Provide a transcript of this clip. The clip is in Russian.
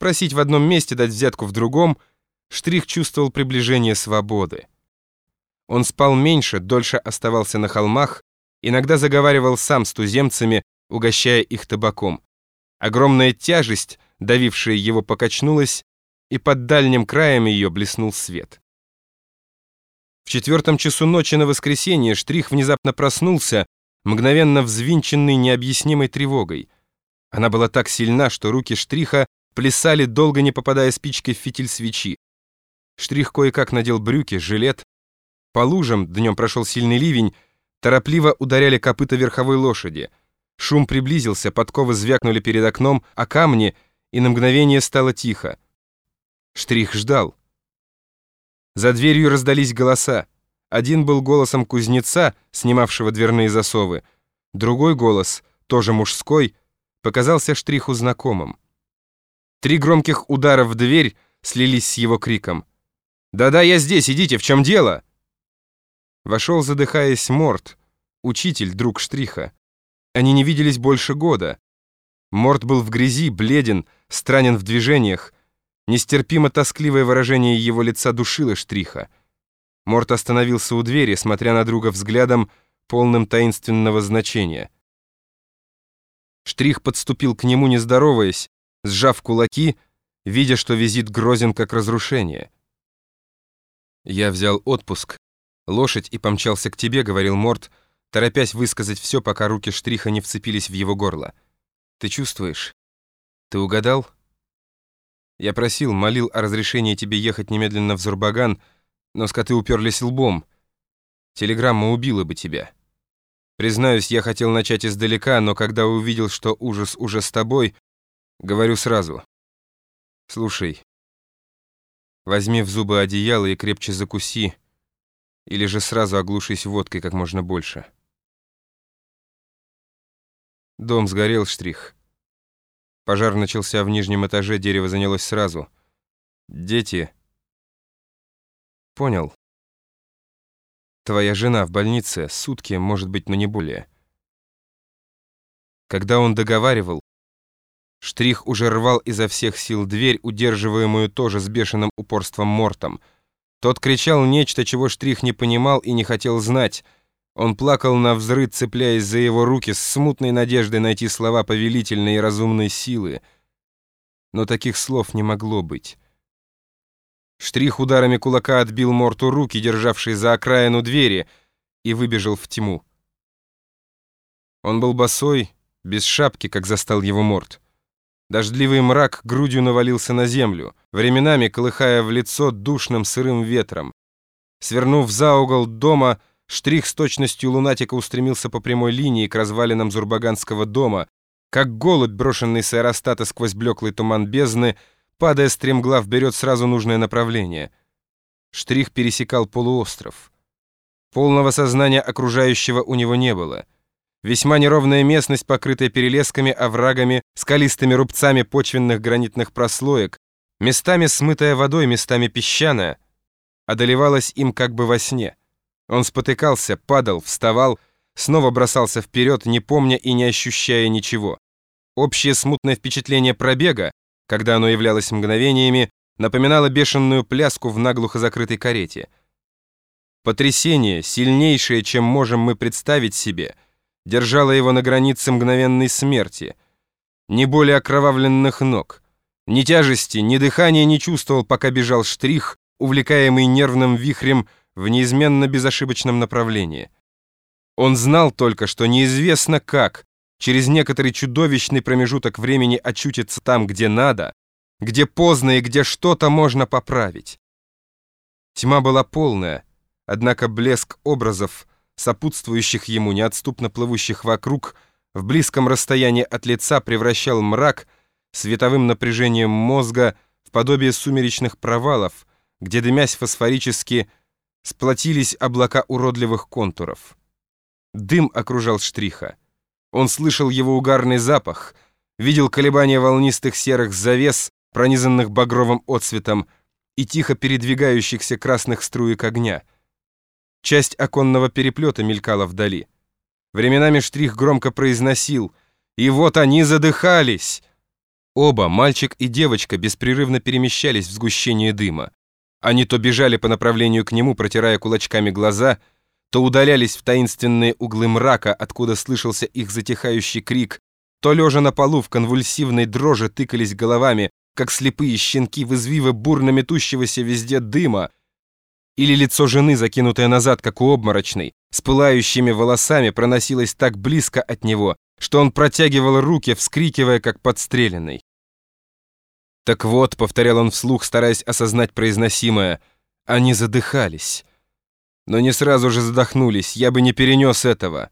просить в одном месте, дать взятку в другом, Штрих чувствовал приближение свободы. Он спал меньше, дольше оставался на холмах, иногда заговаривал сам с туземцами, угощая их табаком. Огромная тяжесть, давившая его, покачнулась, и под дальним краем ее блеснул свет. В четвертом часу ночи на воскресенье Штрих внезапно проснулся, мгновенно взвинченный необъяснимой тревогой. Она была так сильна, что руки Штриха плясали, долго не попадая спичкой в фитиль свечи. Штрих кое-как надел брюки, жилет. По лужам, днем прошел сильный ливень, торопливо ударяли копыта верховой лошади. Шум приблизился, подковы звякнули перед окном, а камни, и на мгновение стало тихо. Штрих ждал. За дверью раздались голоса. Один был голосом кузнеца, снимавшего дверные засовы. Другой голос, тоже мужской, показался Штриху знакомым. Три громких удара в дверь слились с его криком. «Да-да, я здесь, идите, в чем дело?» Вошел, задыхаясь, Морт, учитель, друг Штриха. Они не виделись больше года. Морт был в грязи, бледен, странен в движениях, Нестерпимо тоскливое выражение его лица душило Штриха. Морт остановился у двери, смотря на друга взглядом, полным таинственного значения. Штрих подступил к нему, не здороваясь, сжав кулаки, видя, что визит грозен как разрушение. «Я взял отпуск, лошадь и помчался к тебе», — говорил Морт, торопясь высказать все, пока руки Штриха не вцепились в его горло. «Ты чувствуешь? Ты угадал?» Я просил, молил о разрешении тебе ехать немедленно в Зурбаган, но скоты уперлись лбом. Телеграмма убила бы тебя. Признаюсь, я хотел начать издалека, но когда увидел, что ужас уже с тобой, говорю сразу. Слушай, возьми в зубы одеяло и крепче закуси, или же сразу оглушись водкой как можно больше. Дом сгорел, Штрих. Пожар начался в нижнем этаже, дерево занялось сразу. Дети... Понял. Твоя жена в больнице, сутки, может быть, но не более. Когда он договаривал, Штрих уже рвал изо всех сил дверь, удерживаемую тоже с бешеным упорством Мортом. Тот кричал нечто, чего Штрих не понимал и не хотел знать — он плакал на взрыв, цепляясь за его руки, с смутной надеждой найти слова повелительной и разумной силы. Но таких слов не могло быть. Штрих ударами кулака отбил Морту руки, державшие за окраину двери, и выбежал в тьму. Он был босой, без шапки, как застал его Морт. Дождливый мрак грудью навалился на землю, временами колыхая в лицо душным сырым ветром. Свернув за угол дома, Штрих с точностью лунатика устремился по прямой линии к развалинам Зурбаганского дома, как голубь, брошенный с аэростата сквозь блеклый туман бездны, падая стремглав, берет сразу нужное направление. Штрих пересекал полуостров. Полного сознания окружающего у него не было. Весьма неровная местность, покрытая перелесками, оврагами, скалистыми рубцами почвенных гранитных прослоек, местами смытая водой, местами песчаная, одолевалась им как бы во сне. Он спотыкался, падал, вставал, снова бросался вперед, не помня и не ощущая ничего. Общее смутное впечатление пробега, когда оно являлось мгновениями, напоминало бешеную пляску в наглухо закрытой карете. Потрясение, сильнейшее, чем можем мы представить себе, держало его на границе мгновенной смерти. Ни более окровавленных ног, ни тяжести, ни дыхания не чувствовал, пока бежал штрих, увлекаемый нервным вихрем, в неизменно безошибочном направлении. Он знал только, что неизвестно как, через некоторый чудовищный промежуток времени очутиться там, где надо, где поздно и где что-то можно поправить. Тьма была полная, однако блеск образов, сопутствующих ему, неотступно плывущих вокруг, в близком расстоянии от лица превращал мрак световым напряжением мозга в подобие сумеречных провалов, где, дымясь фосфорически, сплотились облака уродливых контуров. Дым окружал штриха. Он слышал его угарный запах, видел колебания волнистых серых завес, пронизанных багровым отсветом, и тихо передвигающихся красных струек огня. Часть оконного переплета мелькала вдали. Временами штрих громко произносил «И вот они задыхались!» Оба, мальчик и девочка, беспрерывно перемещались в сгущении дыма. Они то бежали по направлению к нему, протирая кулачками глаза, то удалялись в таинственные углы мрака, откуда слышался их затихающий крик, то, лежа на полу в конвульсивной дрожи, тыкались головами, как слепые щенки в извивы бурно метущегося везде дыма, или лицо жены, закинутое назад, как у обморочной, с пылающими волосами, проносилось так близко от него, что он протягивал руки, вскрикивая, как подстреленный. «Так вот», — повторял он вслух, стараясь осознать произносимое, — «они задыхались». Но не сразу же задохнулись, я бы не перенес этого.